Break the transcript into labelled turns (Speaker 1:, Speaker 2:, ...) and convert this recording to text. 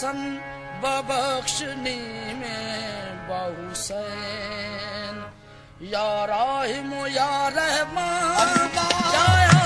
Speaker 1: कसम बबख्शने में बहुसैन। या राहिम या रहमान।